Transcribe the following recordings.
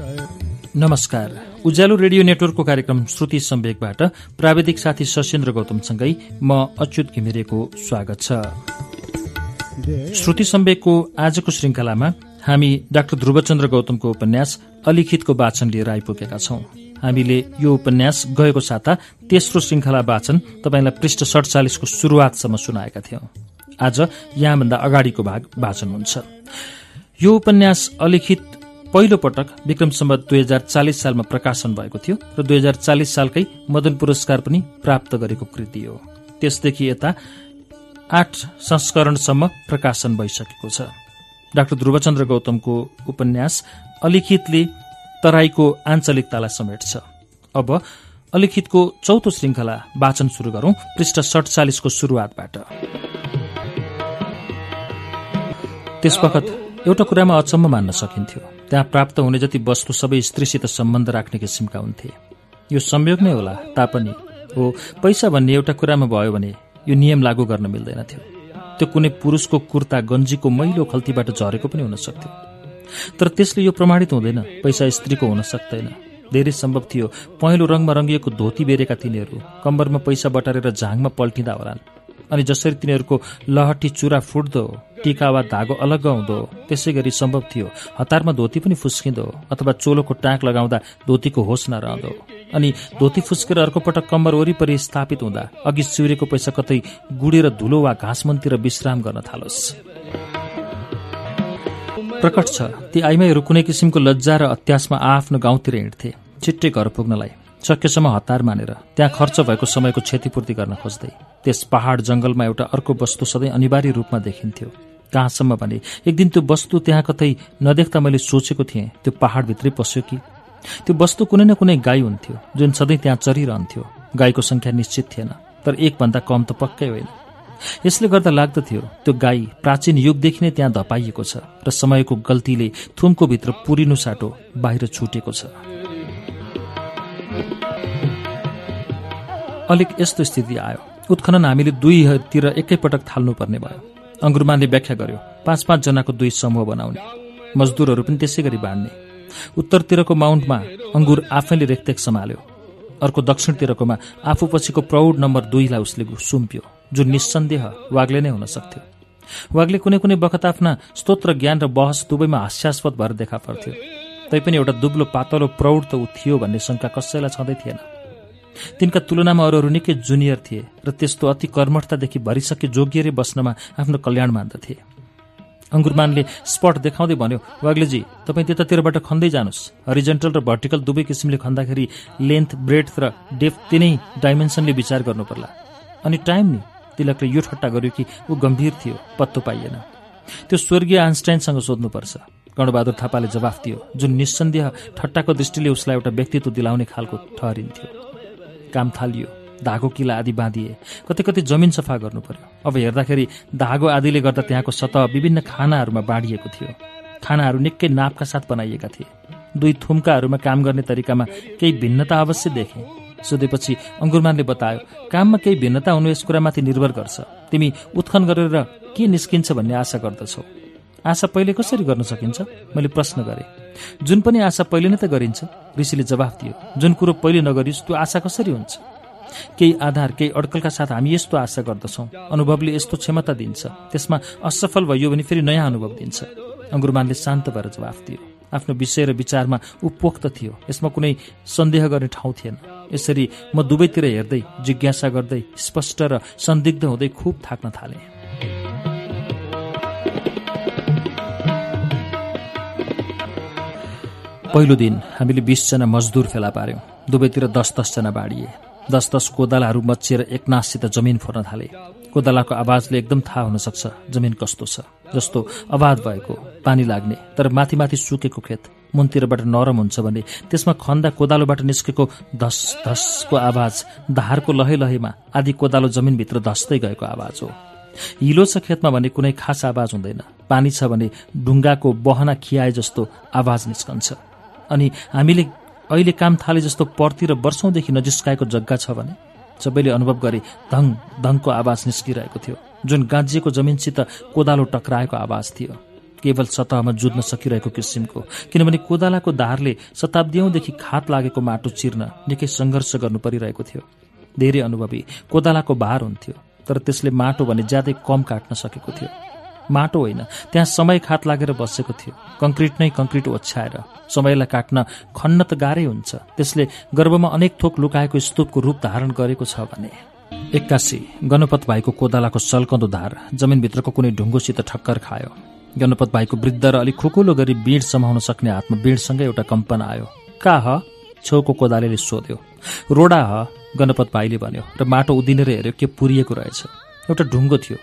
नमस्कार। उज्यालो रेडियो नेटवर्कको कार्यक्रम श्रुति सम्वेकबाट प्राविधिक साथी सशेन्द्र गौतमसँगै म अच्युत घिमिरेको स्वागत छ। श्रुति सम्वेकको आजको श्रृङ्खलामा हामी डाक्टर ध्रुवचन्द्र गौतमको उपन्यास अलिखितको वाचन लिएर आइपुगेका छौं। हामीले यो उपन्यास गएको साता तेस्रो श्रृङ्खला वाचन तपाईँलाई पृष्ठ सडचालिसको शुरूआतसम्म सुनाएका थियौं। आज यहाँभन्दा अगाडिको भाग वाचन हुन्छ। यो उपन्यास अलिखित पहिलो पटक विक्रम सम्बत दुई हजार चालिस सालमा प्रकाशन भएको थियो र दुई हजार चालिस सालकै मदन पुरस्कार पनि प्राप्त गरेको कृति हो। त्यसदेखि यता आठ संस्करणसम्म प्रकाशन भइसकेको छ। डाक्टर ध्रुवचन्द्र गौतमको उपन्यास अलिखितले तराईको आञ्चलिकतालाई समेट्छ। अब अलिखितको चौथो श्रृङ्खला वाचन शुरू गरौं पृष्ठ सडचालिसको शुरूआतबाट त्यसवखत एउटा कुरामा अचम्म मान्न सकिन्थ्यो। त्यहाँ प्राप्त हुने जति वस्तु सबै स्त्रीसित सम्बन्ध राख्ने किसिमका हुन्थे। यो संयोग नै होला तापनि हो पैसा भन्ने एउटा कुरामा भयो भने यो नियम लागू गर्न मिल्दैनथ्यो त्यो कुनै पुरुषको कुर्ता गन्जीको मैलो खल्तीबाट झरेको पनि हुन सक्थ्यो। तर त्यसले यो प्रमाणित हुँदैन पैसा स्त्रीको हुन सक्दैन। धेरै सम्भव थियो पहेँलो रङमा रङ्गिएको धोती बेरेका तिनीहरू कम्बरमा पैसा बटारेर झाङमा पल्टिँदा होलान्। अनि जसरी तिनीहरूको लहटी चुरा फुट्दो टिका वा धागो अलग्ग हुँदो त्यसै गरी सम्भव थियो हतारमा धोती पनि फुस्किँदो अथवा चोलोको टाँक लगाउँदा धोतीको होस नरहँदो। अनि धोती फुस्केर अर्को पटक कम्बर वरिपरि स्थापित हुँदा अघि सिउरेको पैसा कतै गुडेर धुलो वा घाँसमनतिर विश्राम गर्न थालोस्। प्रकट छ ती आइमाईहरू कुनै किसिमको लज्जा र अत्यासमा आफ्नो गाउँतिर हिँड्थे छिट्टै घर पुग्नलाई। सकेसम्म हतार मानेर त्यहाँ खर्च भएको समयको क्षतिपूर्ति गर्न खोज्दै त्यस पहाड जंगलमा एउटा अर्को वस्तु सधैँ अनिवार्य रूपमा देखिन्थ्यो। कहाँसम्म भने एक दिन त्यो वस्तु त्यहाँ कतै नदेख्दा मैले सोचेको थिएँ त्यो पहाडभित्रै पस्यो कि? त्यो वस्तु कुनै न कुनै गाई हुन्थ्यो जुन सधैँ त्यहाँ चरिरहन्थ्यो। गाईको संख्या निश्चित थिएन तर एकभन्दा कम त पक्कै होइन। यसले गर्दा लाग्दथ्यो त्यो गाई प्राचीन युगदेखि नै त्यहाँ धपाइएको छ र समयको गल्तीले थुमको भित्र पुरिनु साटो बाहिर छुटेको छ। अलिक यस्तो स्थिति आयो। उत्खनन हामीले दुईतिर एकैपटक थाल्नुपर्ने भयो। अङ्गुरमानले व्याख्या गर्यो पाँच पाँचजनाको दुई समूह बनाउने। मजदुरहरू पनि त्यसै गरी बाँड्ने। उत्तरतिरको माउन्टमा अङ्गुर आफैले रेखदेख सम्हाल्यो। अर्को दक्षिणतिरकोमा आफू पछिको प्रौढ नम्बर दुईलाई उसले सुम्प्यो जुन निस्सन्देह वाग्ले नै हुन सक्थ्यो। वाग्ले कुनै कुनै बखत आफ्ना स्तोत्र ज्ञान र बहस दुवैमा हास्यास्पद भएर देखा पर्थ्यो। तैपनि एउटा दुब्लो पातलो प्रौढ त ऊ थियो भन्ने शङ्का कसैलाई छँदै थिएन। तिनका तुलनामा अरू अरू निकै जुनियर थिए र त्यस्तो अति कर्मठतादेखि भरिसके जोगिएरै बस्नमा आफ्नो कल्याण मान्दथे। अङ्गुरमानले स्पट देखाउँदै भन्यो वाग्लेजी तपाईँ त्यतातिरबाट खन्दै जानुहोस्। हरिजेन्टल र भर्टिकल दुवै किसिमले खन्दाखेरि लेन्थ ब्रेड र डेप्थ तिनै डाइमेन्सनले विचार गर्नु पर्ला अनि टाइम नि तिलकले यो ठट्टा गर्यो कि ऊ गम्भीर थियो पत्तो पाइएन। त्यो स्वर्गीय आइन्स्टाइनसँग सोध्नुपर्छ। गणबहादुर थापाले जवाफ दियो जुन निस्सन्देह ठट्टाको दृष्टिले उसलाई एउटा व्यक्तित्व दिलाउने खालको ठहरिन्थ्यो। काम थालियो धागो किला आदि बाँधिए कतै कतै जमिन सफा गर्नु पर्यो अब हेर्दाखेरि धागो आदिले गर्दा त्यहाँको सतह विभिन्न खानाहरूमा बाँडिएको थियो। खानाहरू निकै नापका साथ बनाइएका थिए। दुई थुम्काहरूमा काम गर्ने तरिकामा केही भिन्नता अवश्य देखे। सोधेपछि अङ्गुरमानले बतायो काममा केही भिन्नता हुनु यस कुरामाथि निर्भर गर्छ। तिमी उत्खन गरेर के निस्किन्छ भन्ने आशा गर्दछौ? आशा पहिले कसरी गर्न सकिन्छ? मैले प्रश्न गरेँ। जुन पनि आशा पहिले नै त गरिन्छ ऋषिले जवाफ दियो। जुन कुरो पहिले नगरिस् त्यो आशा कसरी हुन्छ? केही आधार केही अड्कलका साथ हामी यस्तो आशा गर्दछौँ। अनुभवले यस्तो क्षमता दिन्छ। त्यसमा असफल भयो भने फेरि नयाँ अनुभव दिन्छ। अङ्गुरमानले शान्त भएर जवाफ दियो। आफ्नो विषय र विचारमा ऊ पोख्त थियो। यसमा कुनै सन्देह गर्ने ठाउँ थिएन। यसरी म दुवैतिर हेर्दै जिज्ञासा गर्दै स्पष्ट र सन्दिग्ध हुँदै खुब थाक्न थालेँ। पहिलो दिन हामीले बिसजना मजदुर फेला पार्यौं। दुवैतिर दस दसजना बाँडिए दस दस कोदालाहरू मचिएर एकनाससित जमिन फोर्न थाले। कोदालाको आवाजले एकदम थाहा हुन सक्छ जमिन कस्तो छ। जस्तो अवाध भएको पानी लाग्ने तर माथि माथि सुकेको खेत मुनतिरबाट नरम हुन्छ भने त्यसमा खन्दा कोदालोबाट निस्केको धस धसको आवाज धारको लहे लहेमा आदि कोदालो जमिनभित्र धस्दै गएको आवाज हो। हिलो छ खेतमा भने कुनै खास आवाज हुँदैन। पानी छ भने ढुङ्गाको बहना खियाए जस्तो आवाज निस्कन्छ। अनि हामीले अहिले काम थाले जस्तो पर्तिर वर्षौंदेखि नजिस्काएको जग्गा छ भने सबैले अनुभव गरे धङ धङको आवाज निस्किरहेको थियो। जुन गाँजिएको जमिनसित कोदालो टक्राएको आवाज थियो। केवल सतहमा जुझ्न सकिरहेको किसिमको किनभने कोदालाको धारले शताब्दीौंदेखि खात लागेको माटो चिर्न निकै सङ्घर्ष गर्नु परिरहेको थियो। धेरै अनुभवी कोदालाको भार हुन्थ्यो तर त्यसले माटो भने ज्यादै कम काट्न सकेको थियो। माटो होइन। त्यहाँ समय खात लागेर बसेको थियो। कङ्क्रिट नै कङ्क्रिट ओछ्याएर। समयलाई काट्न खन्न त गाह्रै हुन्छ। त्यसले गर्भमा अनेक थोक लुकाएको स्तूपको रूप धारण गरेको छ भने। एक्कासी। गणपत भाइको कोदालाको सल्कँदो धार जमिनभित्रको कुनै ढुङ्गोसित ठक्कर खायो। गणपत भाइको वृद्ध र अलिक खुकुलो गरी बिड समाउन सक्ने हातमा बिडसँगै एउटा कम्पन आयो। का ह? छेउको कोदाले सोध्यो। रोडा ह? गणपत भाइले भन्यो। र माटो उदिनेर हेऱ्यो के पुरिएको रहेछ। एउटा ढुङ्गो थियो।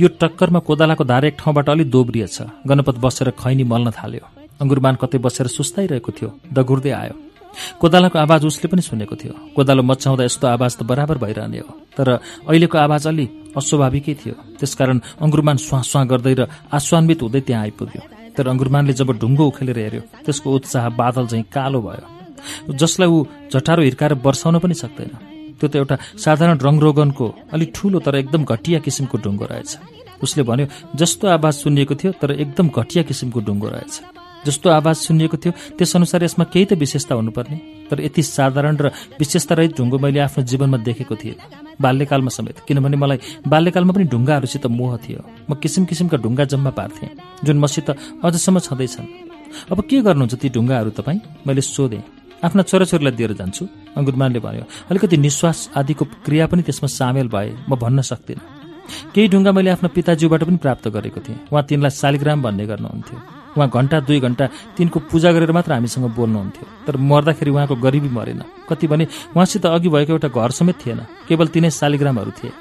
यो टक्करमा कोदालाको धार एक ठाउँबाट अलिक दोब्रिएछ। गणपत बसेर खैनी मल्न थाल्यो। अङ्गुरमान कतै बसेर सुस्ताइरहेको थियो। दगुर्दै आयो। कोदालाको आवाज उसले पनि सुनेको थियो। कोदालो मचाउँदा यस्तो आवाज त बराबर भइरहने हो। तर अहिलेको आवाज अलि अस्वाभाविकै थियो। त्यसकारण अङ्गुरमान स्वाँ स्वाँ गर्दै र आश्वान्वित हुँदै त्यहाँ आइपुग्यो। तर अङ्गुरमानले जब ढुङ्गो उखेलेर हेऱ्यो त्यसको उत्साह बादल झैँ कालो भयो। जसलाई ऊ झटारो हिर्काएर वर्षाउन पनि सक्दैन। त्यो त एउटा साधारण रङरोगनको अलिक ठूलो तर एकदम घटिया किसिमको ढुङ्गो रहेछ। उसले भन्यो जस्तो आवाज सुनिएको थियो तर एकदम घटिया किसिमको ढुङ्गो रहेछ। जस्तो आवाज सुनिएको थियो त्यसअनुसार यसमा केही त विशेषता हुनुपर्ने। तर यति साधारण र विशेषता रहित ढुङ्गो मैले आफ्नो जीवनमा देखेको थिएँ बाल्यकालमा समेत। किनभने मलाई बाल्यकालमा पनि ढुङ्गाहरूसित मोह थियो। म किसिम किसिमका ढुङ्गा जम्मा पार्थेँ जुन मसित अझसम्म छँदैछन्। अब के गर्नुहुन्छ ती ढुङ्गाहरू तपाईँ? मैले सोधेँ। आफ्ना छोराछोरीलाई दिएर जान्छु अङ्गुरमानले भन्यो। अलिकति निश्वास आदिको क्रिया पनि त्यसमा सामेल भए म भन्न सक्दिनँ। केही ढुङ्गा मैले आफ्नो पिताज्यूबाट पनि प्राप्त गरेको थिएँ। उहाँ तिनलाई शालिग्राम भन्ने गर्नुहुन्थ्यो। उहाँ घन्टा दुई घन्टा तिनको पूजा गरेर मात्र हामीसँग बोल्नुहुन्थ्यो। तर मर्दाखेरि उहाँको गरिबी मरेन। कति भने उहाँसित अघि भएको एउटा घर समेत थिएन। केवल तिनै शालिग्रामहरू थिए।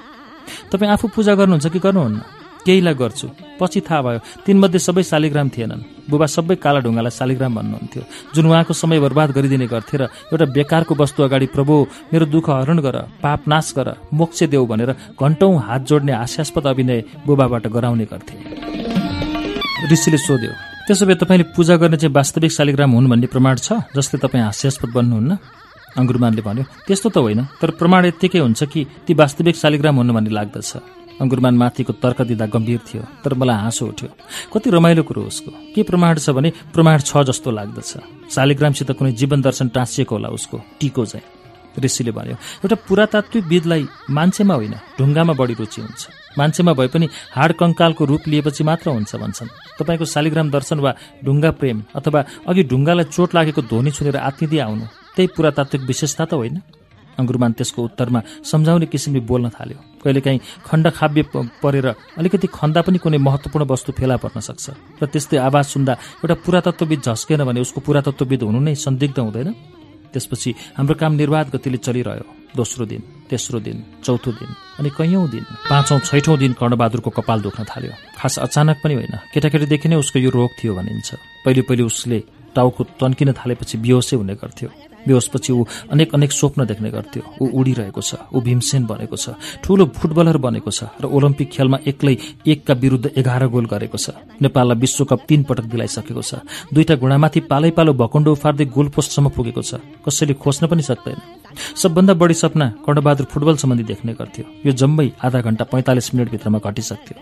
तपाईँ आफू पूजा गर्नुहुन्छ कि गर्नुहुन्न? केहीलाई गर्छु। पछि थाहा भयो तीनमध्ये सबै शालिग्राम थिएनन्। बुबा सबै काला ढुङ्गालाई शालिग्राम भन्नुहुन्थ्यो। जुन उहाँको समय बर्बाद गरिदिने गर्थे र एउटा बेकारको वस्तु अगाडि प्रभु मेरो दुःख हरण गर पाप नाश गर मोक्ष देऊ भनेर घन्टौं हात जोड्ने हास्यास्पद अभिनय बुबाबाट गराउने गर्थे। ऋषिले सोध्यो त्यसो भए तपाईँले पूजा गर्ने चाहिँ वास्तविक शालिग्राम हुन् भन्ने प्रमाण छ जसले तपाईँ हास्यास्पद बन्नुहुन्न? अङ्गुरमानले भन्यो त्यस्तो त होइन तर प्रमाण यत्तिकै हुन्छ कि ती वास्तविक शालिग्राम हुन् भन्ने लाग्दछ। अङ्गुरमान माथिको तर्क दिँदा गम्भीर थियो तर मलाई हाँसो उठ्यो। कति रमाइलो कुरो उसको। के प्रमाण छ भने प्रमाण छ जस्तो लाग्दछ। शालिग्रामसित कुनै जीवन दर्शन टाँसिएको होला उसको टिको चाहिँ ऋषिले भन्यो एउटा पुरातात्विकविदलाई मान्छेमा होइन ढुङ्गामा बढी रुचि हुन्छ। मान्छेमा भए पनि हाड कङ्कालको रूप लिएपछि मात्र हुन्छ भन्छन्। तपाईँको शालिग्राम दर्शन वा ढुङ्गा प्रेम अथवा अघि ढुङ्गालाई चोट लागेको ध्वनि छुनेर आत्मिँदै आउनु त्यही पुरातात्विक विशेषता त होइन? अङ्गुरमान त्यसको उत्तरमा सम्झाउने किसिमले बोल्न थाल्यो। कहिलेकाहीँ खण्डखाव्य परेर अलिकति खन्दा पनि कुनै महत्त्वपूर्ण वस्तु फेला पर्न सक्छ। र त्यस्तै आवाज सुन्दा एउटा पुरातत्वविद झस्केन भने उसको पुरातत्वविद हुनु नै संदिग्ध हुँदैन। त्यसपछि हाम्रो काम निर्वाध गतिले चलिरह्यो। दोस्रो दिन तेस्रो दिन चौथो दिन अनि कैयौँ दिन पाँचौँ छैठौँ दिन कर्णबहादुरको कपाल दुख्न थाल्यो। खास अचानक पनि होइन। केटाकेटीदेखि नै उसको यो रोग थियो भनिन्छ। पहिले पहिले उसले टाउको तन्किन थालेपछि बिहोसै हुने गर्थ्यो। बेहोसपछि ऊ अनेक अनेक स्वप्न देख्ने गर्थ्यो। ऊ उडिरहेको छ ऊ भीमसेन बनेको छ ठूलो फुटबलर बनेको छ र ओलम्पिक खेलमा एक्लै एकका विरुद्ध एघार गोल गरेको छ। नेपाललाई विश्वकप तीन पटक दिलाइसकेको छ। दुईटा घुँडामाथि पालै पालो भकुण्डो उफार्दै गोल पोस्टसम्म पुगेको छ। कसैले खोज्न पनि सक्दैन। सबभन्दा बढी सपना कर्णबहादुर फुटबल सम्बन्धी देख्ने गर्थ्यो। यो जम्मै आधा घण्टा पैँतालिस मिनटभित्रमा घटिसक्थ्यो।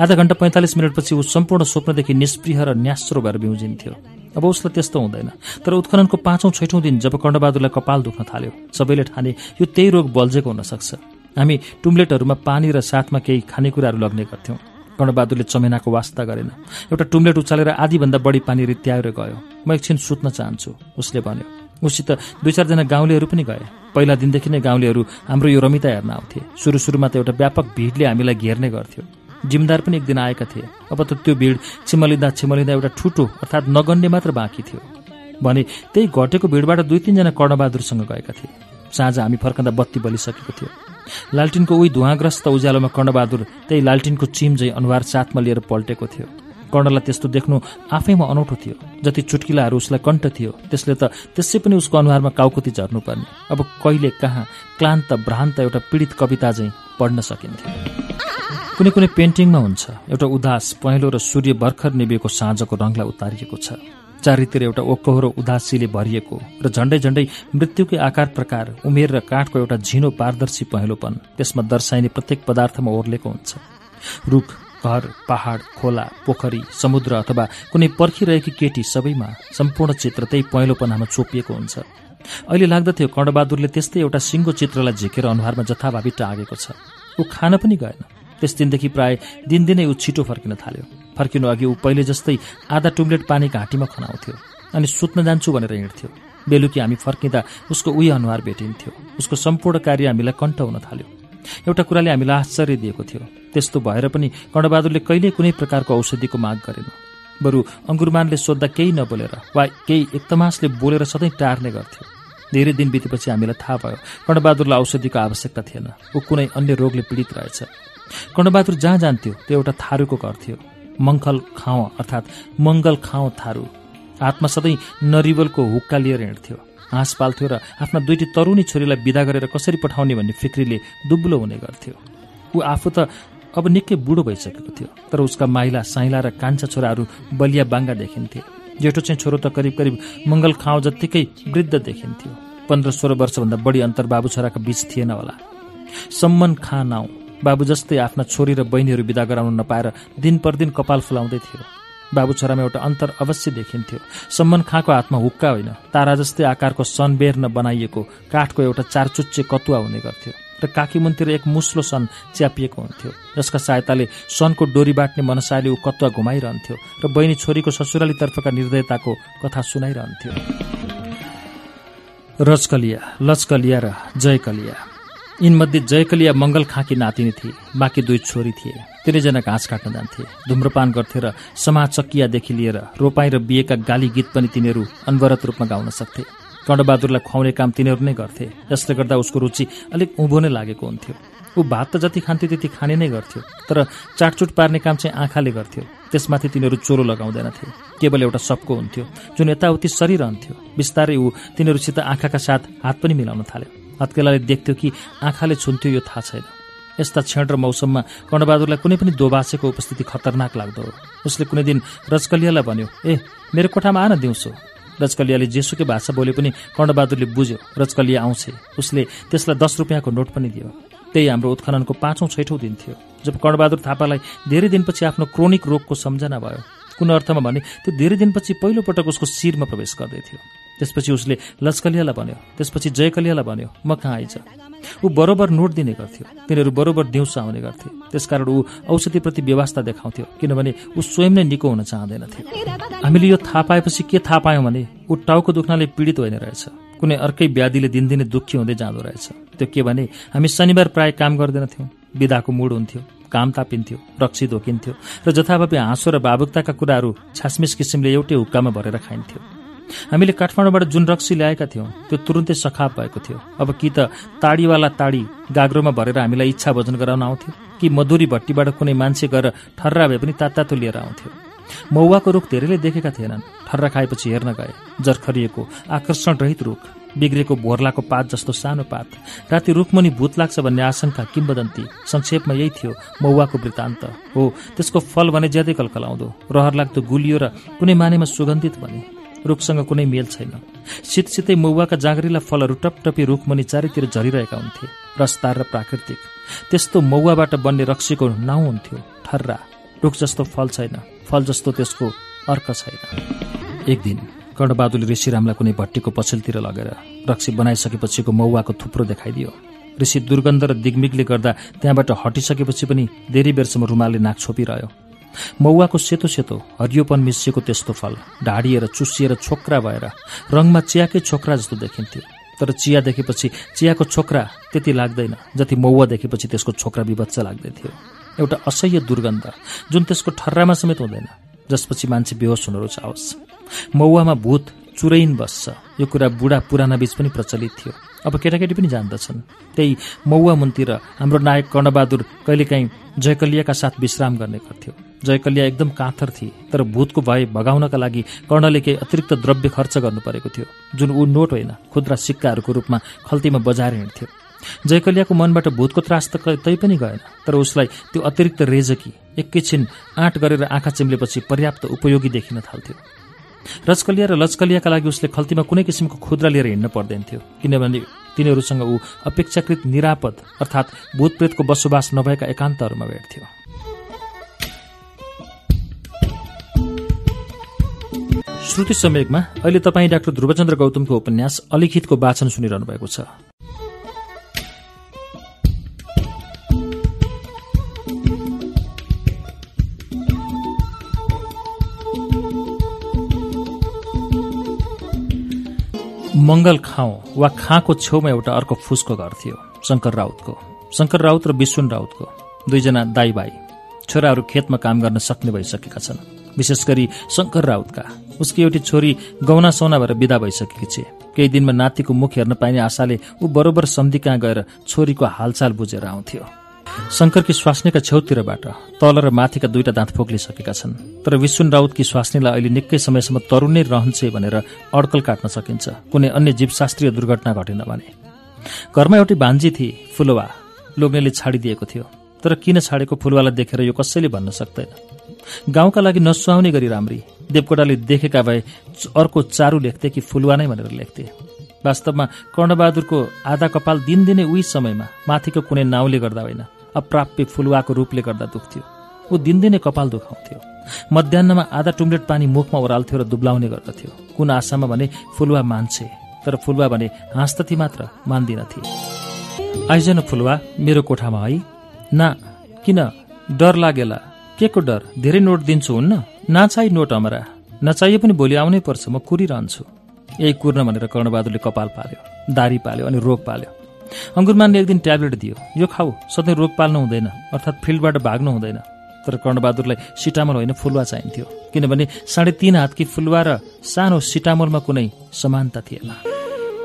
आधा घण्टा पैँतालिस मिनटपछि ऊ सम्पूर्ण स्वप्नदेखि निष्प्रिय र न्यास्रो भएर बिउजिन्थ्यो। अब उसलाई त्यस्तो हुँदैन। तर उत्खननको पाँचौं छैठौं दिन जब कर्णबहादुरलाई कपाल दुख्न थाल्यो सबैले ठाने यो त्यही रोग बल्झेको हुन सक्छ हामी टुम्लेटहरूमा पानी र साथमा केही खानेकुराहरू लग्ने गर्थ्यौं। कर्णबहादुरले चमेनाको वास्ता गरेन। एउटा टुम्लेट उचालेर आधीभन्दा बढी पानी रित्याएर गयो। म एकछिन सुत्न चाहन्छु उसले भन्यो। उसित दुई चारजना गाउँलेहरू पनि गए। पहिला दिनदेखि नै गाउँलेहरू हाम्रो यो रमिता हेर्न आउँथे। सुरु सुरुमा त एउटा व्यापक भिडले हामीलाई घेर्ने गर्थ्यो। जिम्दार पनि एक दिन आएका थिए। अब त त्यो भिड छिमलिँदा छिमलिँदा एउटा ठुटो अर्थात् नगन्ने मात्र बाँकी थियो। भने त्यही घटेको भिडबाट दुई तिनजना कर्णबहादुरसँग गएका थिए। साँझ हामी फर्कँदा बत्ती बलिसकेको थियो। लालटिनको उही धुवाग्रस्त उज्यालोमा कर्णबहादुर त्यही लालटिनको चिम झै अनुहार साथमा लिएर पल्टेको थियो। कर्णलाई त्यस्तो देख्नु आफैमा अनौठो थियो। जति चुटकिलाहरू उसलाई कण्ठ थियो त्यसले त त्यसै पनि उसको अनुहारमा काउकुती झर्नुपर्ने। अब कहिले कहाँ क्लान्त भ्रान्त एउटा पीडित कविता चाहिँ पढ्न सकिन्थ्यो। कुनै कुनै पेन्टिङमा हुन्छ। एउटा उदास पहेँलो र सूर्य भर्खर निभेको साँझको रङलाई उतारिएको छ। चारैतिर एउटा ओकोहोरो उदासीले भरिएको र झण्डै झण्डै मृत्युकै आकार प्रकार उमेर र काठको एउटा झिनो पारदर्शी पहेँलोपन त्यसमा दर्शाइने प्रत्येक पदार्थमा ओर्लेको हुन्छ। रुख घर पहाड खोला पोखरी समुद्र अथवा कुनै पर्खिरहेकी केटी सबैमा सम्पूर्ण चित्र त्यही पहेँलोपनामा चोपिएको हुन्छ। अहिले लाग्दथ्यो कर्णबहादुरले त्यस्तै एउटा सिङ्गो चित्रलाई झिकेर अनुहारमा जथाभावी टाँगेको छ। ऊ खान पनि गएन। त्यस दिनदेखि प्राय दिनदिनै ऊ छिटो फर्किन थाल्यो। फर्किनु अघि ऊ पहिले जस्तै आधा टुम्लेट पानी घाँटीमा खनाउँथ्यो अनि सुत्न जान्छु भनेर हिँड्थ्यो। बेलुकी हामी फर्किँदा उसको उही अनुहार भेटिन्थ्यो। उसको सम्पूर्ण कार्य हामीलाई कण्ठ हुन थाल्यो। एउटा कुराले हामीलाई आश्चर्य दिएको थियो। त्यस्तो भएर पनि कर्णबहादुरले कहिल्यै कुनै प्रकारको औषधिको माग गरेन। बरु अङ्गुरमानले सोद्धा केही नबोलेर वा केही एकदमासले बोलेर सधैँ टार्ने गर्थ्यो। धेरै दिन बितेपछि हामीलाई थाहा भयो कर्णबहादुरलाई औषधिको आवश्यकता थिएन। ऊ कुनै अन्य रोगले पीडित रहेछ। कर्णबहादुर जहाँ जान्थ्यो त्यो एउटा थारूको घर थियो। मङ्खल खाउँ अर्थात् मङ्गल खाउँ थारू। हातमा सधैँ नरिवलको हुक्का लिएर हिँड्थ्यो। हाँस पाल्थ्यो र आफ्ना दुईटी तरुणी छोरीलाई विदा गरेर कसरी पठाउने भन्ने फिक्रीले दुब्लो हुने गर्थ्यो। ऊ आफू त अब निकै बुढो भइसकेको थियो तर उसका माइला साइला र कान्छा छोराहरू बलिया बाङ्गा देखिन्थे। जेठो चाहिँ छोरो त करिब करिब मङ्गल खाउँ जत्तिकै वृद्ध देखिन्थ्यो। पन्ध्र सोह्र वर्षभन्दा बढी अन्तर बाबु छोराको बीच थिएन होला। सम्मन खा नाउँ। बाबु जस्तै आफ्ना छोरी र बहिनीहरू विदा गराउन नपाएर दिन पर दिन कपाल फुलाउँदै थियो। बाबु छोरामा एउटा अन्तर अवश्य देखिन्थ्यो। सम्मन खाँको हातमा हुक्का होइन। तारा जस्तै आकारको सनबेर्न बनाइएको काठको एउटा चारचुच्चे कतुवा हुने गर्थ्यो र काकी मुनतिर एक मुस्लो सन च्यापिएको हुन्थ्यो। जसका सहायताले सनको डोरी बाट्ने मनसायले ऊ कतुवा घुमाइरहन्थ्यो र बहिनी छोरीको ससुराली तर्फका निर्दयताको कथा सुनाइरहन्थ्यो। रचकलिया लचकलिया र जयकलिया। यिनमध्ये जयकलिया मङ्गल खाँकी नातिनी थिए बाँकी दुई छोरी थिए। तिनैजना घाँस काट्न जान्थे। धुम्रपान गर्थे र समाज चक्कियादेखि लिएर रोपाई र बिहेका गाली गीत पनि तिनीहरू अनवरत रूपमा गाउन सक्थे। कर्णबहादुरलाई खुवाउने काम तिनीहरू नै गर्थे। जसले गर्दा उसको रुचि अलिक उँभो नै लागेको हुन्थ्यो। ऊ भात त जति खान्थ्यो त्यति खाने नै गर्थ्यो तर चाटचुट पार्ने काम चाहिँ आँखाले गर्थ्यो। त्यसमाथि तिनीहरू चोरो लगाउँदैनथे केवल एउटा सबको हुन्थ्यो जुन यताउति सरिरहन्थ्यो बिस्तारै ऊ तिनीहरूसित आँखाका साथ हात पनि मिलाउन थाल्यो। हत्केलाले देख्थ्यो कि आँखाले छुन्थ्यो यो थाहा छैन। यस्ता क्षण र मौसममा कर्णबहादुरलाई कुनै पनि दोबासेको उपस्थिति खतरनाक लाग्दो। हो उसले कुनै दिन रजकलियालाई भन्यो ए मेरो कोठामा आन दिउँसो। रजकलियाले जेसुकै भाषा बोले पनि कर्णबहादुरले बुझ्यो रजकलिया आउँछ। उसले त्यसलाई दस रुपियाँको नोट पनि दियो। त्यही हाम्रो उत्खननको पाँचौँ छैठौँ दिन थियो जब कर्णबहादुर थापालाई धेरै दिनपछि आफ्नो क्रोनिक रोगको सम्झना भयो। कुन अर्थमा भने त्यो धेरै दिनपछि पहिलोपटक उसको शिरमा प्रवेश गर्दै थियो। त्यसपछि उसले लचकलियालाई भन्यो त्यसपछि जयकलियालाई भन्यो म कहाँ आइज? ऊ बरोबर नोट दिने गर्थ्यो। तिनीहरू बरोबर दिउँसो आउने गर्थे त्यसकारण ऊ औषधिप्रति व्यवस्था देखाउँथ्यो किनभने ऊ स्वयं नै निको हुन चाहँदैनथ्यो। हामीले यो थाहा पाएपछि के थाहा पायौँ भने ऊ टाउको दुख्नाले पीडित होइन रहेछ। कुनै अर्कै व्याधिले दिनदिनै दुःखी हुँदै जाँदो रहेछ। त्यो के भने हामी शनिबार प्राय काम गर्दैनथ्यौँ विधाको मुड हुन्थ्यो। काम तापिन्थ्यो रक्सी धोकिन्थ्यो र जथाभावी हाँसो र भावुकताका कुराहरू छासमिस किसिमले एउटै हुक्कामा भरेर खाइन्थ्यो। हामीले काठमाडौँबाट जुन रक्सी ल्याएका थियौँ त्यो तुरुन्तै सखाप भएको थियो। अब कि त ताडीवाला ताडी गाग्रोमा भरेर हामीलाई इच्छा भोजन गराउन आउँथ्यो कि मधुरी भट्टीबाट कुनै मान्छे गएर ठर्रा भए पनि तात्तातो लिएर आउँथ्यो। मौवाको रुख धेरैले देखेका थिएनन् ठर्रा खाएपछि हेर्न गए जर्खरिएको आकर्षण रहित रुख। बिग्रेको भोर्लाको पात जस्तो सानो पात। राति रुखमुनि भूत लाग्छ भन्ने आशंका किम्बदन्ती संक्षेपमा यही थियो मौवाको वृत्तान्त। हो त्यसको फल भने ज्यादै कलकलाउँदो। रहर लाग्दो गुलियो र कुनै मानेमा सुगन्धित भने रुखसँग कुनै मेल छैन। शीतसितै मौवाका जाँगरिला फलहरू टपटपी रुखमुनि चारैतिर झरिरहेका हुन्थे रसदार र प्राकृतिक। त्यस्तो मौवाबाट बन्ने रक्सीको नाउँ हुन्थ्यो ठर्रा रुख जस्तो फल छैन फल जस्तो त्यसको अर्क छैन। एक दिन कर्णबहादुरले ऋषिरामलाई कुनै भट्टीको पछिल्तिर लगेर रक्सी बनाइसकेपछिको मौवाको थुप्रो देखाइदियो। ऋषि दुर्गन्ध र दिगमिगले गर्दा त्यहाँबाट हटिसकेपछि पनि धेरै बेरसम्म रुमालले नाक छोपिरह्यो। मौवाको सेतो सेतो हरियोपन मिसिएको त्यस्तो फल ढाडिएर चुसिएर छोक्रा भएर रङमा चियाकै छोक्रा जस्तो देखिन्थ्यो। तर चिया देखेपछि चियाको छोक्रा त्यति लाग्दैन जति मौवा देखेपछि त्यसको छोक्रा विभत्स लाग्दै थियो एउटा असह्य दुर्गन्ध जुन त्यसको ठर्रामा समेत हुँदैन जसपछि मान्छे बेहोस हुन रुचाओस्। मौवामा भूत चुरैन बस्छ। यो कुरा बुढा पुराना बीच पनि प्रचलित थियो। अब केटाकेटी पनि जान्दछन्। त्यही मौवा मुनतिर हाम्रो नायक कर्णबहादुर कहिलेकाहीँ जयकलियाका साथ विश्राम गर्ने गर्थ्यो। जयकलिया एकदम काथर थिए तर भूतको भय भगाउनका लागि कर्णले केही अतिरिक्त द्रव्य खर्च गर्नु परेको थियो जुन ऊ नोट होइन खुद्रा सिक्काहरूको रूपमा खल्तीमा बजाएर हिँड्थ्यो। जयकलियाको मनबाट भूतको त्रास त तै पनि गएन तर उसलाई त्यो अतिरिक्त रेजकी एकैछिन आँट गरेर आँखा चिम्लेपछि पर्याप्त उपयोगी देखिन थाल्थ्यो। रचकलिया र लचकलियाका लागि उसले खल्तीमा कुनै किसिमको खुद्रा लिएर हिँड्न पर्दैन थियो। किनभने तिनीहरूसँग ऊ अपेक्षाकृत निरापद अर्थात् भूतप्रेतको बसोबास नभएका एकान्तहरूमा भेट्थ्यो श्रुति सम्वेकमा अहिले तपाईँ डाक्टर ध्रुवचन्द्र गौतमको उपन्यास अलिखितको वाचन सुनिरहनु भएको छ। मंगल खाउँ वा खाँको छेउमा एउटा अर्को फुसको घर थियो शङ्कर राउतको। शङ्कर राउत र विश्वन राउतको दुईजना दाई भाइ छोराहरू खेतमा काम गर्न सक्ने भइसकेका छन्। विशेष गरी शङ्कर राउतका। उसकी एउटी छोरी गौना सौना भएर विदा भइसकेकी छे केही दिनमा नातिको मुख हेर्न पाइने आशाले ऊ बरोबर सम्धि कहाँ गएर छोरीको हालचाल बुझेर आउँथ्यो। शङ्करकी स्वास्नीका छेउतिरबाट तल र माथिका दुईटा दाँत फोक्लिसकेका छन्। तर विश्वन राउतकी स्वास्नीलाई अहिले निकै समयसम्म तरुण नै रहन्छ भनेर अड्कल काट्न सकिन्छ। कुनै अन्य जीवशास्त्रीय दुर्घटना घटेन भने। घरमा एउटी भान्जी थिए फुलवा लोग्नेले छाडिदिएको थियो। तर किन छाडेको फुलवालाई देखेर यो कसैले भन्न सक्दैन? गाउँका लागि नसुहाउने गरी राम्री। देवकोटाले देखेका भए अर्को चारु लेख्थे कि फुलवा नै भनेर लेख्थे। वास्तवमा कर्णबहादुरको आधा कपाल दिनदिनै उही समयमा माथिको कुनै नाउँले गर्दा होइन। अप्राप्य फुलुवाको रूपले गर्दा दुख्थ्यो। ऊ दिनदिनै कपाल दुखाउँथ्यो। मध्याहमा आधा टुम्लेट पानी मुखमा ओह्राल्थ्यो र दुब्लाउने गर्दथ्यो। कुन आशामा भने फुलुवा मान्छे तर फुलुवा भने हाँस्तथी मात्र मान्दिनथे। आइजन फुलुवा मेरो कोठामा है। ना किन? डर लागेला। के को डर? धेरै नोट दिन्छु हुन्न? नाचाइ नोट अमरा। नचाहिए पनि भोलि आउनै पर्छ म कुरिरहन्छु। यही कुर्न भनेर कर्णबहादुरले कपाल पाल्यो दारी पाल्यो अनि रोग पाल्यो। अङ्गुरमानले एक दिन ट्याब्लेट दियो। यो खाऊ सधैँ रोग पाल्नु हुँदैन अर्थात् फिल्डबाट भाग्नु हुँदैन। तर कर्णबहादुरलाई सिटामल होइन फुलवा चाहिन्थ्यो किनभने साढे तीन हातकी फुलवा र सानो सिटामलमा कुनै समानता थिएन।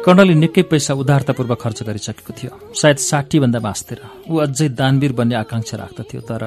कर्णले निकै पैसा उदारतापूर्वक खर्च गरिसकेको थियो। सायद साठी भन्दा बाँच्थेर ऊ अझै दानवीर बन्ने आकांक्षा राख्दथ्यो तर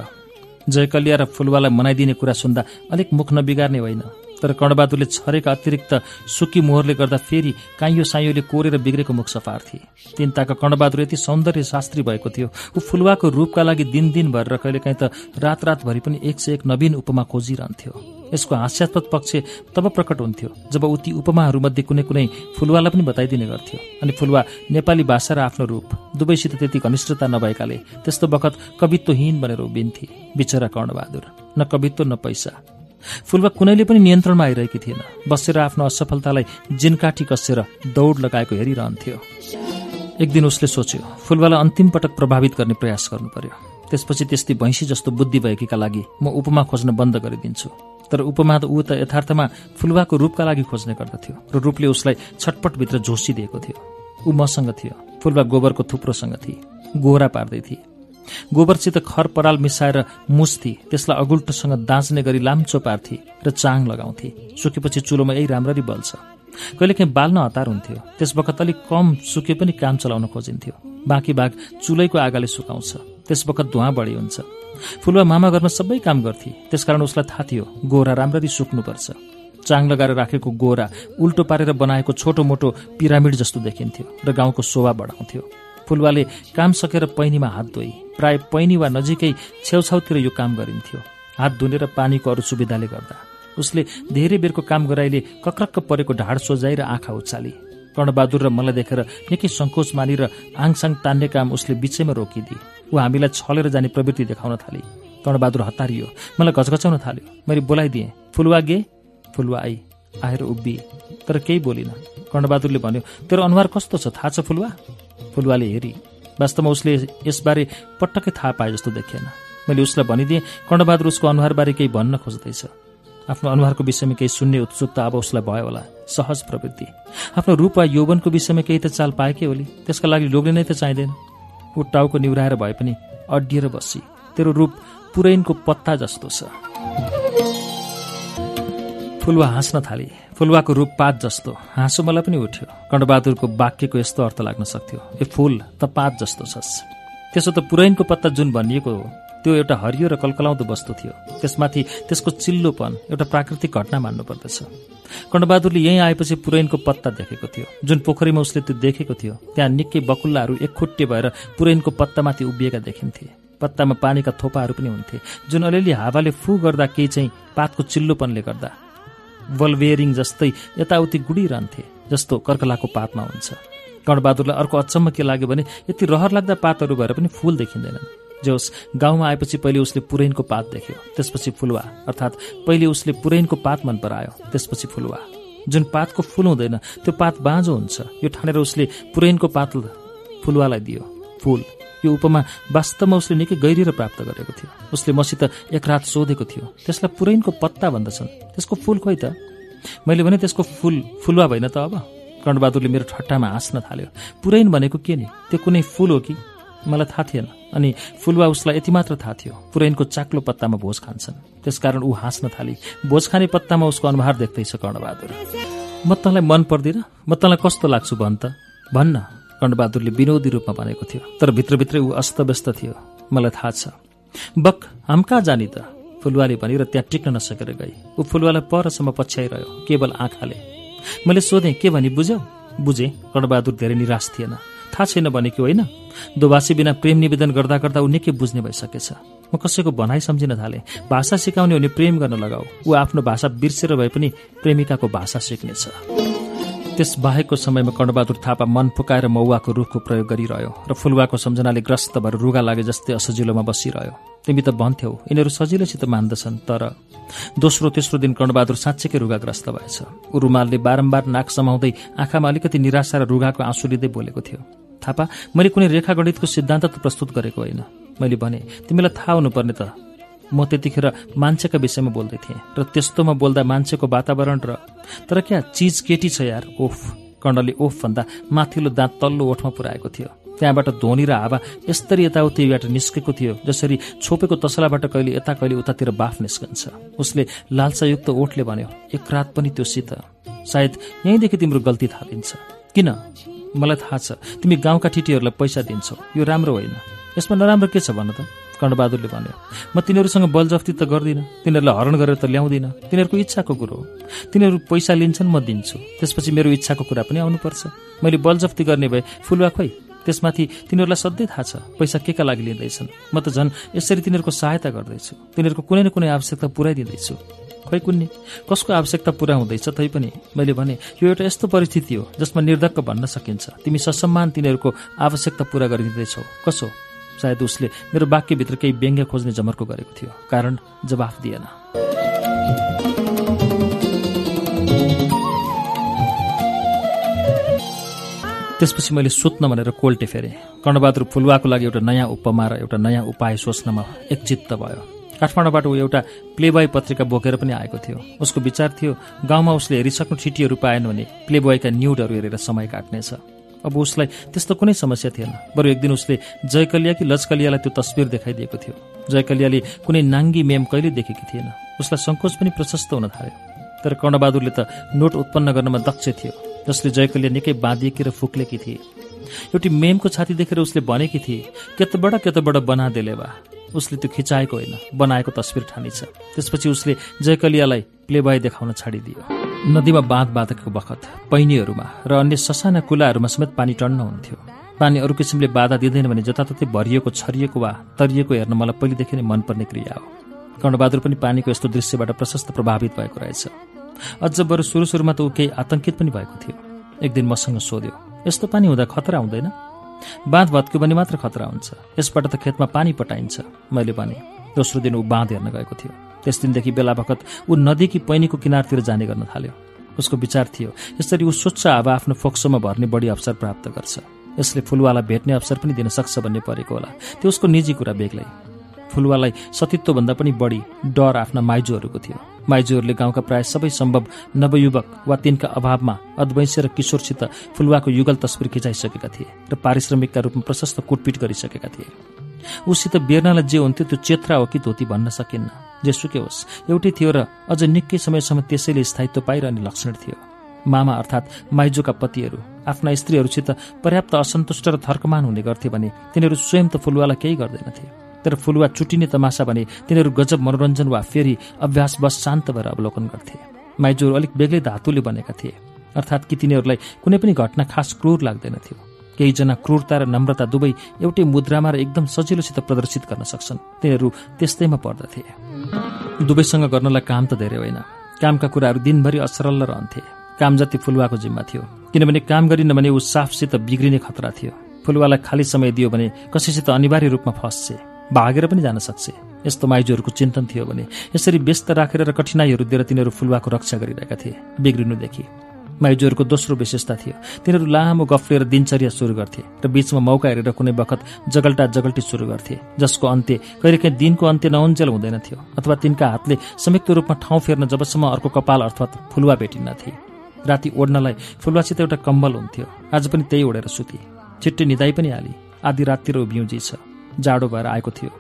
जयकलिया र फुलवालाई मनाइदिने कुरा सुन्दा अलिक मुख नबिगार्ने होइन। तर कर्णबहादुरले छरेका अतिरिक्त सुकी मोहरले गर्दा फेरि काइयो साइयोले कोरेर बिग्रेको मुख सफार्थे तिनताका कर्णबहादुर यति सौन्दर्य शास्त्री भएको थियो। ऊ फुलवाको रूपका लागि दिन दिन भएर कहिलेकाहीँ त रात रातभरि पनि एक सय एक नवीन उपमा खोजिरहन्थ्यो। यसको हास्यात्मक पक्ष तब प्रकट हुन्थ्यो जब ऊ ती उपमाहरूमध्ये कुनै कुनै फुलवालाई पनि बताइदिने गर्थ्यो। अनि फुलवा नेपाली भाषा र आफ्नो रूप दुवैसित त्यति घनिष्ठता नभएकाले त्यस्तो बखत कवित्वहीन बनेर उभिन्थे बिचरा कर्णबहादुर न कवित्व न पैसा। फुलवा कुनैले पनि नियन्त्रणमा आइरहेकी थिएन। बसेर आफ्नो असफलतालाई जिनकाठी कसेर दौड लगाएको हेरिरहन्थ्यो। एक दिन उसले सोच्यो फुलवालाई अन्तिम पटक प्रभावित गर्ने प्रयास गर्नु पर्यो त्यसपछि त्यस्तै भैँसी जस्तो बुद्धि भएकीका लागि म उपमा खोज्न बन्द गरिदिन्छु। तर उपमा त ऊ त यथार्थमा फुलवाको रूपका लागि खोज्ने गर्दथ्यो र रूपले उसलाई छटपटभित्र झोसिदिएको थियो। ऊ मसँग थियो। फुलवा गोबरको थुप्रोसँग थिए। गोरा पार्दै थिए। गोबरसित खर पराल मिसाएर मुस्थे त्यसलाई अगुल्टोसँग दाँच्ने गरी लाम्चो पार्थे र चाङ लगाउँथे। सुकेपछि चुलोमा यही राम्ररी बल्छ। कहिलेकाहीँ बाल्न हतार हुन्थ्यो। त्यस बखत अलिक कम सुके पनि काम चलाउन खोजिन्थ्यो। बाँकी भाग चुलैको आगाले सुकाउँछ। त्यस बखत धुवा बढी हुन्छ। फुलवा मामा घरमा सबै काम गर्थे। त्यसकारण उसलाई थाहा थियो गोरा राम्ररी सुक्नुपर्छ। चाङ लगाएर राखेको गोरा उल्टो पारेर बनाएको छोटो मोटो पिरामिड जस्तो देखिन्थ्यो र गाउँको शोभा बढाउँथ्यो। फुलवाले काम सकेर पैनीमा हात धोई। प्राय पैनी वा नजिकै छेउछाउतिर यो काम गरिन्थ्यो। हात धुने र पानीको अरू सुविधाले गर्दा। उसले धेरै बेरको काम गराइले कक्रक्क परेको ढाड सोझाइ र आँखा उचाली। कर्णबहादुर र मलाई देखेर निकै सङ्कोच मानी र आङसाङ तान्ने काम उसले बिचैमा रोकिदिए। ऊ हामीलाई छलेर जाने प्रवृत्ति देखाउन थाले। कर्णबहादुर हतारियो। मलाई घचघचाउन थाल्यो। मैले बोलाइदिएँ फुलवा गे फुलवा आई। आएर उभिए तर केही बोलिन। कर्णबहादुरले भन्यो तेरो अनुहार कस्तो छ? थाहा छ फुलवा? फुलवाले हेरी वास्तवमा उसले यसबारे पटक्कै थाहा पाए जस्तो देखिएन मैले उसलाई भनिदिएँ कर्णबहादुर उसको अनुहारबारे केही भन्न खोज्दैछ। आफ्नो अनुहारको विषयमा केही सुन्ने उत्सुकता अब उसलाई भयो होला। सहज प्रवृत्ति। आफ्नो रूप वा यौवनको विषयमा केही त चाल पाएकै होली। त्यसका लागि लोग्ने नै त चाहिँदैन। ऊ टाउको निहुराएर भए पनि अड्डिएर बसी। तेरो रूप पुरैनको पत्ता जस्तो छ। फुलवा हाँस्न थाले। फुलवाको रूप पात जस्तो। हाँसो मलाई पनि उठ्यो। कर्णबहादुरको वाक्यको यस्तो अर्थ लाग्न सक्थ्यो। ए फुल त पात जस्तो छस्। त्यसो त पुरैनको पत्ता जुन भनिएको हो त्यो एउटा हरियो र कलकलाउँदो वस्तु थियो। त्यसमाथि त्यसको चिल्लोपन एउटा प्राकृतिक घटना मान्नुपर्दछ कर्णबहादुरले यहीँ आएपछि पुरैनको पत्ता देखेको थियो। जुन पोखरीमा उसले त्यो देखेको थियो त्यहाँ निकै बकुल्लाहरू एकखुट्टे भएर पुरैनको पत्तामाथि उभिएका देखिन्थे। पत्तामा पानीका थोपाहरू पनि हुन्थे। जुन अलिअलि हावाले फु गर्दा केही चाहिँ पातको चिल्लोपनले गर्दा वलवेरिङ जस्तै यताउति गुडिरहन्थे जस्तो कर्कलाको पातमा हुन्छ। कर्णबहादुरलाई अर्को अचम्म के लाग्यो भने यति रहर लाग्दा पातहरू भएर पनि फूल देखिँदैनन्। जे होस् गाउँमा आएपछि पहिले उसले पुरैनको पात देख्यो त्यसपछि फुलुवा अर्थात् पहिले उसले पुरैनको पात मन परायो त्यसपछि फुलुवा। जुन पातको फुल हुँदैन त्यो पात बाँझो हुन्छ। यो ठानेर उसले पुरैनको पात फुलुवालाई दियो। फुल। यो उपमा वास्तवमा उसले निकै गहिरिएर प्राप्त गरेको थियो। उसले मसित एक रात सोधेको थियो त्यसलाई पुरैनको पत्ता भन्दछन्। त्यसको फुल खोइ त? मैले भने त्यसको फुल फुलुवा भएन त अब? कर्णबहादुरले मेरो ठट्टामा हाँस्न थाल्यो। पुरैन भनेको के नि? त्यो कुनै फुल हो कि? मलाई थाहा थिएन। अनि फुलवा उसलाई यति मात्र थाहा थियो पुरैनको चाक्लो पत्तामा भोज खान्छन्। त्यसकारण ऊ हाँस्न थाली। भोज खाने पत्तामा उसको अनुहार देख्दैछ कर्णबहादुर। म तँलाई मन पर्दिन? म तँलाई कस्तो लाग्छु भन् त? भन्न। कर्णबहादुरले विनोदी रूपमा भनेको थियो तर भित्रभित्रै ऊ अस्तव्यस्त थियो। मलाई थाहा छ। बक हाम कहाँ जाने त? फुलवाले भनेर त्यहाँ टिक्न नसकेर गई। ऊ फुलवालाई परसम्म पछ्याइरह्यो केवल आँखाले। मैले सोधेँ के भनी बुझ्यौ? बुझेँ कर्णबहादुर धेरै निराश थिएन। थाहा छैन भनेको होइन। दोभाषी बिना प्रेम निवेदन गर्दा गर्दा ऊ निकै बुझ्ने भइसकेछ। म कसैको भनाइ सम्झिन थालेँ। भाषा सिकाउने भने प्रेम गर्न लगाऊ। ऊ आफ्नो भाषा बिर्सेर भए पनि प्रेमिकाको भाषा सिक्नेछ। त्यस बाहेकको समयमा कर्णबहादुर थापा मन फुकाएर मौवाको रुखको प्रयोग गरिरह्यो र फुलवाको सम्झनाले ग्रस्त भएर रुगा लागे जस्तै असजिलोमा बसिरह्यो। तिमी त भन्थ्यौ यिनीहरू सजिलैसित मान्दछन् तर दोस्रो तेस्रो दिन कर्णबहादुर साँच्चैकै रुगाग्रस्त भएछ। ऊ रुमालले बारम्बार नाक समाउँदै आँखामा अलिकति निराशा र रुगाको आँसु लिँदै बोलेको थियो थापा मैले कुनै रेखा गणितको सिद्धान्त त प्रस्तुत गरेको होइन। मैले भने तिमीलाई थाहा हुनुपर्ने त। म त्यतिखेर मान्छेका विषयमा बोल्दै थिएँ र त्यस्तोमा बोल्दा मान्छेको वातावरण र तर क्या चिज केटी छ यार ओफ कर्णले ओफ भन्दा माथिल्लो दाँत तल्लो ओठमा पुऱ्याएको थियो। त्यहाँबाट ध्वनि र हावा यस्तरी यताउतिबाट निस्केको थियो जसरी छोपेको तसलाबाट कहिले यता कहिले उतातिर बाफ निस्कन्छ। उसले लालसायुक्त ओठले भन्यो एक रात पनि त्यो सित। सायद यहीँदेखि तिम्रो गल्ती थालिन्छ। किन? मलाई थाहा छ तिमी गाउँका ठिटीहरूलाई पैसा दिन्छौ। यो राम्रो होइन। यसमा नराम्रो के छ भन त? कर्णबहादुरले भन्यो म तिनीहरूसँग बलजफ्ती त गर्दिनँ। तिनीहरूलाई हरण गरेर त ल्याउँदिनँ। तिनीहरूको इच्छाको कुरो हो। तिनीहरू पैसा लिन्छन् म दिन्छु। त्यसपछि मेरो इच्छाको कुरा पनि आउनुपर्छ। मैले बलजफ्ती गर्ने भए फुलवा खोइ। त्यसमाथि तिनीहरूलाई सधैँ थाहा छ पैसा के का लागि लिँदैछन्। म त झन् यसरी तिनीहरूको सहायता गर्दैछु। तिनीहरूको कुनै न कुनै आवश्यकता पुऱ्याइदिँदैछु। खै कुन्नी कसको आवश्यकता पुरा हुँदैछ तैपनि मैले भने यो एउटा यस्तो परिस्थिति हो जसमा निर्धक्क भन्न सकिन्छ। तिमी ससम्मान तिनीहरूको आवश्यकता पुरा गरिदिँदैछौ। कसो? सायद उसले मेरो वाक्यभित्र केही व्यङ्ग्य खोज्ने जमर्को गरेको थियो कारण जवाफ दिएन। त्यसपछि मैले सुत्न भनेर कोल्टे फेरेँ। कर्णबहादुर फुलवाको लागि एउटा नयाँ उपमा र एउटा नयाँ उपाय सोच्नमा एकचित्त भयो। काठमाडौँबाट ऊ एउटा प्लेबोय पत्रिका बोकेर पनि आएको थियो। उसको विचार थियो गाउँमा उसले हेरिसक्नु ठिटीहरू पाएन भने प्लेबोयका न्युडहरू हेरेर समय काट्नेछ। अब उसलाई त्यस्तो कुनै समस्या थिएन। बरु एक दिन उसले जयकलिया कि लजकलियालाई त्यो तस्विर देखाइदिएको थियो। जयकलियाले कुनै नाङ्गी मेम कहिले देखेकी थिएन। उसलाई सङ्कोच पनि प्रशस्त हुन थाल्यो। तर कर्णबहादुरले त नोट उत्पन्न गर्नमा दक्ष थियो जसले जयकलिया निकै बाँधिएकी र फुक्लेकी थिए। एउटी मेमको छाती देखेर उसले भनेकी थिए केतबाट केतबाट बना देलेवा उसले त्यो खिचाएको होइन बनाएको तस्विर ठानिछ त्यसपछि उसले जयकलियालाई प्लेबाई देखाउन छाडिदियो। नदीमा बाँध बाँधेको बखत पैनीहरूमा र अन्य ससाना कुलाहरूमा समेत पानी टन्न हुन्थ्यो। पानी अरू किसिमले बाधा दिँदैन भने जताततै भरिएको छरिएको वा तरिएको हेर्न मलाई पहिलेदेखि नै मनपर्ने क्रिया हो। कर्णबहादुर पनि पानीको यस्तो दृश्यबाट प्रशस्त प्रभावित भएको रहेछ। अझ बरु सुरु सुरुमा त ऊ केही आतंकित पनि भएको थियो। एक दिन मसँग सोध्यो यस्तो पानी हुँदा खतरा हुँदैन? बाँध भत्क्यो भने मात्र खतरा हुन्छ। यसबाट त खेतमा पानी पटाइन्छ। मैले भने दोस्रो दिन ऊ बाँध हेर्न गएको थियो। त्यस दिनदेखि बेला बखत ऊ नदीकी पैनीको किनारतिर जाने गर्न थाल्यो। उसको विचार थियो यसरी ऊ स्वच्छ हावा आफ्नो फोक्सोमा भर्ने बढी अवसर प्राप्त गर्छ। यसले फुलवाला भेट्ने अवसर पनि दिन सक्छ भन्ने परेको होला। त्यो उसको निजी कुरा बेग्लै। फुलवालाई सतीत्वभन्दा पनि बढी डर आफ्ना माइजूहरूको थियो। माइजूहरूले गाउँका प्राय सबै सम्भव नवयुवक वा तिनका अभावमा अद्वैंश्य र किशोरसित फुलवाको युगल तस्विर खिचाइसकेका थिए र पारिश्रमिकका रूपमा प्रशस्त कुटपिट गरिसकेका थिए। उसित बेर्नालाई जे हुन्थ्यो त्यो चेत्रा हो कि धोती भन्न सकिन्न। जेसुकै होस्। एउटै थियो र अझ निकै समयसम्म त्यसैले स्थायित्व पाइरहने लक्षण थियो। मामा अर्थात् माइजोका पतिहरू आफ्ना स्त्रीहरूसित पर्याप्त असन्तुष्ट र थर्कमान हुने गर्थे भने तिनीहरू स्वयं त फुलवालाई केही गर्दैनथे। तर फुलुवा चुटिने तमासा भने तिनीहरू गजब मनोरञ्जन वा फेरि अभ्यास बस शान्त भएर अवलोकन गर्थे। माइजोहरू अलिक बेग्लै धातुले बनेका थिए। अर्थात् कि तिनीहरूलाई कुनै पनि घटना खास क्रूर लाग्दैनथ्यो केहीजना क्रूरता र नम्रता दुवै एउटै मुद्रामा र एकदम सजिलोसित प्रदर्शित गर्न सक्छन्। तिनीहरू त्यस्तैमा पर्दथे। दुवैसँग गर्नलाई काम त धेरै होइन। कामका कुराहरू दिनभरि असरल रहन्थे काम जति फुलुवाको जिम्मा थियो। किनभने काम गरिन भने ऊ साफसित बिग्रिने खतरा थियो। फुलुवालाई खाली समय दियो भने कसैसित अनिवार्य रूपमा फस्छे भागेर पनि जान सक्छ यस्तो माइजूहरूको चिन्तन थियो भने यसरी व्यस्त राखेर र कठिनाइहरू दिएर तिनीहरू फुलवाको रक्षा गरिरहेका थिए। बिग्रिनुदेखि। माइजूहरूको दोस्रो विशेषता थियो। तिनीहरू लामो गफ लिएर दिनचर्या सुरु गर्थे र बीचमा मौका हेरेर कुनै बखत जगल्टा जगल्टी सुरु गर्थे जसको अन्त्य कहिलेकाहीँ दिनको अन्त्य नउन्जेल हुँदैन थियो अथवा तिनका हातले संयुक्त रूपमा ठाउँ फेर्न जबसम्म अर्को कपाल अर्थात् फुलुवा भेटिन्न थिए राति ओढ्नलाई फुलुवासित एउटा कम्बल हुन्थ्यो। आज पनि त्यही ओढेर सुती। छिट्टै निदाई पनि हाली। आधी राततिर उभिउजी छ। जाडो भएर आएको थियो।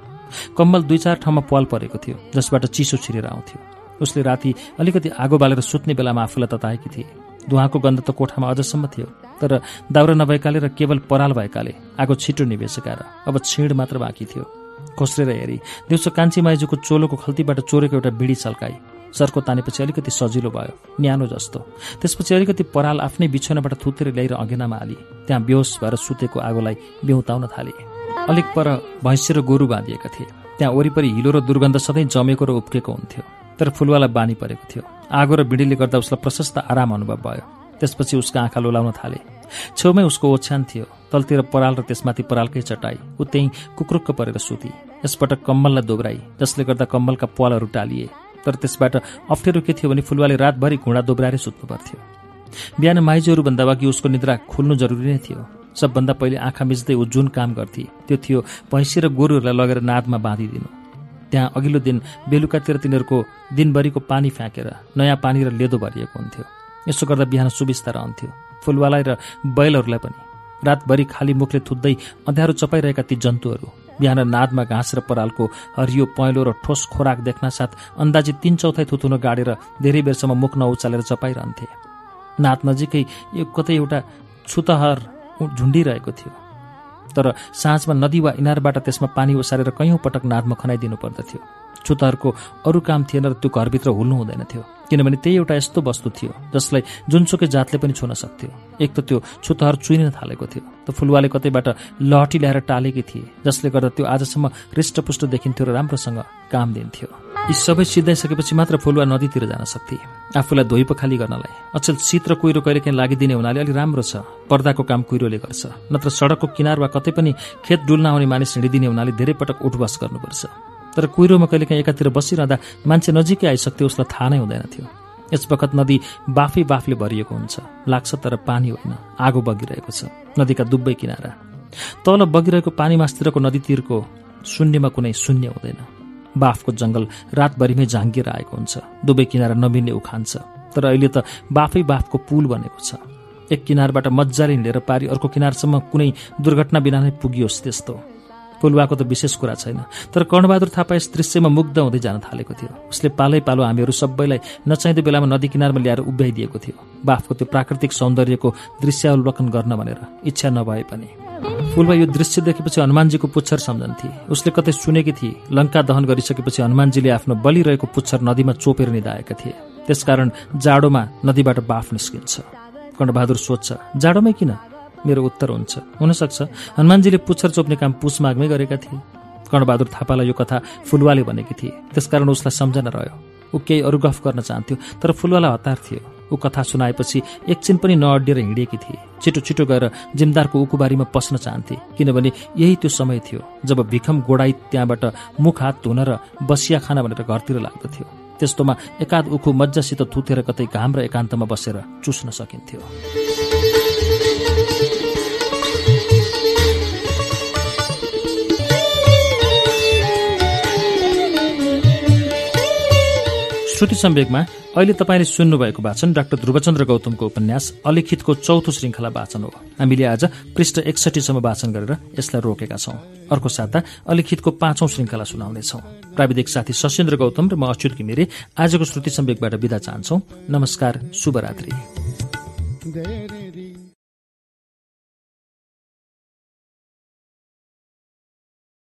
कम्बल दुई चार ठाउँमा पाल परेको थियो जसबाट चिसो छिरेर आउँथ्यो। उसले राति अलिकति आगो बालेर सुत्ने बेलामा आफूलाई तताएकी थिए। धुवाको गन्ध त कोठामा अझसम्म थियो तर दाउरा नभएकाले र केवल पराल भएकाले आगो छिटो निवेशका र अब छिड मात्र बाँकी थियो। खोस्रेर हेरी दिउँसो कान्छी माइजूको चोलोको खल्तीबाट चोरेको एउटा बिडी चल्काई सर्को तानेपछि अलिकति सजिलो भयो न्यानो जस्तो। त्यसपछि अलिकति पराल आफ्नै बिछौनाबाट थुतेर ल्याएर अघेनामा हाली। त्यहाँ बेहोस भएर सुतेको आगोलाई बेहुताउन थाले। अलिक पर भैँसी र गोरु बाँधिएका थिए। त्यहाँ वरिपरि हिलो र दुर्गन्ध सधैँ जमेको र उप्केको हुन्थ्यो। तर फुलवाला बानी परेको थियो। आगो र बिडीले गर्दा उसलाई प्रशस्त आराम अनुभव भयो। त्यसपछि उसका आँखा लोलाउन थाले। छेउमै उसको ओछ्यान थियो। तलतिर पराल र त्यसमाथि परालकै चटाई। ऊ त्यही कुक्रुक्क परेर सुती। यसपटक कम्बललाई दोब्राई जसले गर्दा कम्बलका पालहरू टालिए। तर त्यसबाट अप्ठ्यारो के थियो भने फुलवाले रातभरि घुँडा दोब्राएर सुत्नु पर्थ्यो बिहान माइजहरूभन्दा अघि उसको निद्रा खुल्नु जरुरी नै थियो। सबभन्दा पहिले आँखा मिच्दै ऊ जुन काम गर्थे त्यो थियो भैँसी र गोरुहरूलाई लगेर नादमा बाँधिदिनु। त्यहाँ अघिल्लो दिन बेलुकातिर तिनीहरूको दिनभरिको पानी फ्याँकेर नयाँ पानी र लेदो भरिएको हुन्थ्यो। यसो गर्दा बिहान सुविस्ता रहन्थ्यो फुलवालाई र बैलहरूलाई पनि। रातभरि खाली मुखले थुत्दै अँध्यारो चपाइरहेका ती जन्तुहरू बिहान नादमा घाँस र परालको हरियो पहेँलो र ठोस खोराक देख्न साथ अन्दाजी तीन चौथाइ थुतुनो गाडेर धेरै बेरसम्म मुख नउचालेर चपाइरहन्थे। नाद नजिकै यो कतै एउटा छुतहर झुन्डिरहेको थियो। तर साँझमा नदी वा इनारबाट त्यसमा पानी ओसारेर कैयौँ पटक नादमा खनाइदिनु पर्दथ्यो। छुतहरूको अरू काम थिएन र त्यो घरभित्र हुल्नु हुँदैन थियो। किनभने त्यही एउटा यस्तो वस्तु थियो जसलाई जुनसुकै जातले पनि छुन सक्थ्यो। एक त त्यो छुतहर चुइन थालेको थियो। त फुलवाले कतैबाट लहटी ल्याएर टालेकी थिए जसले गर्दा त्यो आजसम्म हृष्टपुष्ट देखिन्थ्यो र राम्रोसँग काम दिन्थ्यो। यी सबै सिद्धाइसकेपछि मात्र फुलवा नदीतिर जान सक्थे। आफूलाई धोइ पखाली गर्नलाई। अचेल शीत र कुहिरो कहिलेकाहीँ लागिदिने हुनाले अलि राम्रो छ। पर्दाको काम कुहिरोले गर्छ। नत्र सडकको किनार वा कतै पनि खेत डुल्न आउने मानिस हिँडिदिने हुनाले धेरै पटक उठबस गर्नुपर्छ। तर कुहिरोमा कहिलेकाहीँ एकातिर बसिरहँदा मान्छे नजिकै आइसक्थ्यो उसलाई थाहा नै हुँदैन थियो। यस बखत नदी बाफै बाफले भरिएको हुन्छ। लाग्छ तर पानी होइन। आगो बगिरहेको छ। नदीका दुब्बै किनारा। तल बगिरहेको पानी मासतिरको नदीतिरको शून्यमा कुनै शून्य हुँदैन। बाफको जंगल रातभरिमै झाङ्गिएर आएको हुन्छ। दुवै किनारा नमिल्ने उखान छ। तर अहिले त बाफै बाफको पुल बनेको छ। एक किनारबाट मजाले हिँडेर पारी अर्को किनारसम्म कुनै दुर्घटना बिना नै पुगियोस् त्यस्तो। फुलवाको त विशेष कुरा छैन। तर कर्णबहादुर थापा यस दृश्यमा मुग्ध हुँदै जान थालेको थियो। उसले पालै पालो हामीहरू सबैलाई नचाहिँदो बेलामा नदी किनारमा ल्याएर उभ्याइदिएको थियो। बाफको त्यो प्राकृतिक सौन्दर्यको दृश्यावलोकन गर्न भनेर इच्छा नभए पनि। फुलवा यो दृश्य देखेपछि हनुमानजीको पुच्छर सम्झन्थे उसले कतै सुनेकी थिए लङ्का दहन गरिसकेपछि हनुमानजीले आफ्नो बलिरहेको पुच्छर नदीमा चोपेर निधाएका थिए। त्यसकारण जाडोमा नदीबाट बाफ निस्किन्छ। कर्णबहादुर सोध्छ जाडोमै किन? मेरो उत्तर हुन्छ। हुनसक्छ। हनुमानजीले पुच्छर चोप्ने काम पुस माघमै गरेका थिए कर्णबहादुर थापालाई यो कथा फुलवाले भनेकी थिए। त्यसकारण उसलाई सम्झना रह्यो। ऊ केही अरू गफ गर्न चाहन्थ्यो तर फुलवाला हतार थियो। ऊ कथा सुनाएपछि एकछिन पनि नअडिएर हिँडेकी थिए। छिटो छिटो गएर जिमदारको उकुबारीमा पस्न चाहन्थे किनभने यही त्यो समय थियो जब भिखम गोडाई त्यहाँबाट मुख हात धुन र बसिया खाना भनेर घरतिर लाग्दथ्यो। त्यस्तोमा एकाध उखु मजासित थुतेर कतै घाम र एकान्तमा बसेर चुस्न सकिन्थ्यो। श्रुति सम्वेकमा अहिले तपाईँले सुन्नुभएको वाचन डाक्टर ध्रुवचन्द्र गौतमको उपन्यास अलिखितको चौथो श्रृङ्खला वाचन हो। हामीले आज पृष्ठ एकसठीसम्म वाचन गरेर यसलाई रोकेका छौं। अर्को साता अलिखितको पाँचौं श्रृङ्खला सुनाउनेछौ। प्राविधिक साथी सशेन्द्र गौतम र म अच्युत घिमिरे आजको श्रुति सम्वेकबाट विदा चाहन्छौ। नमस्कार शुभरात्री।